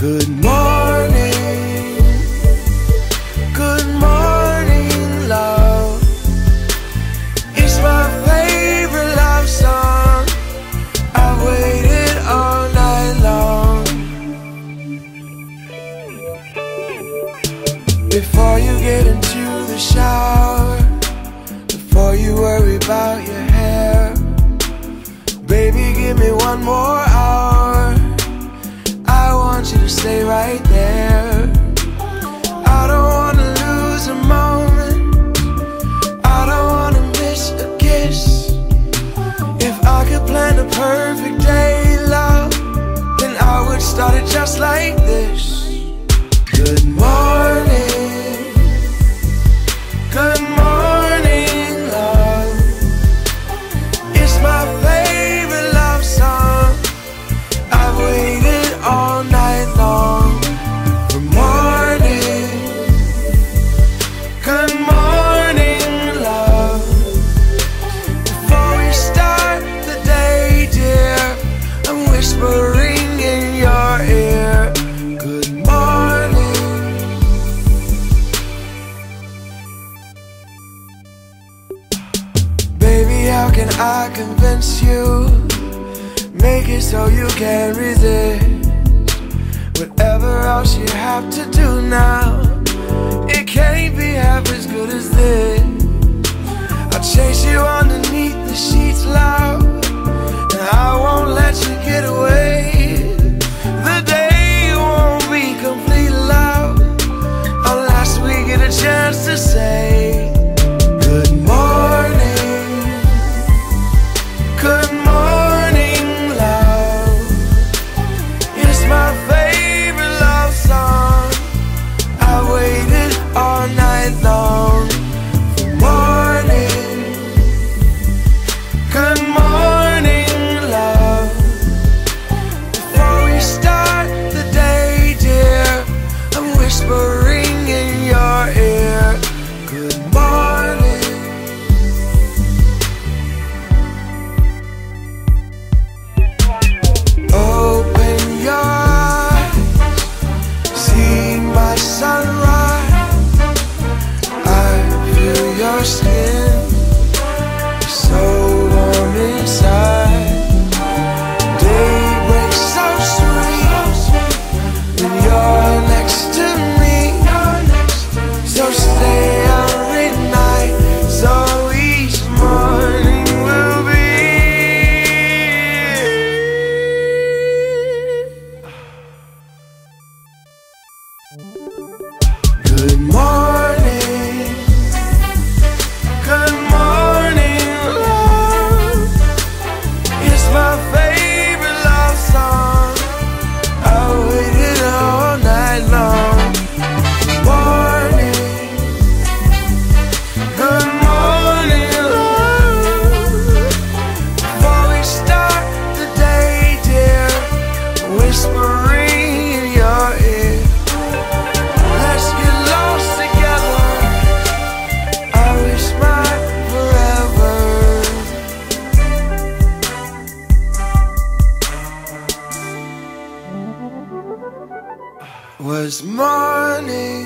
Good morning, good morning, love. It's my favorite love song. I waited all night long. Before you get into the shower, before you worry about your hair, baby, give me one more. right there. I don't wanna lose a moment. I don't wanna miss a kiss. If I could plan a perfect day, love, then I would start it just like this. I convince you. Make it so you can resist. Whatever else you have to do couldn't Good morning. was morning.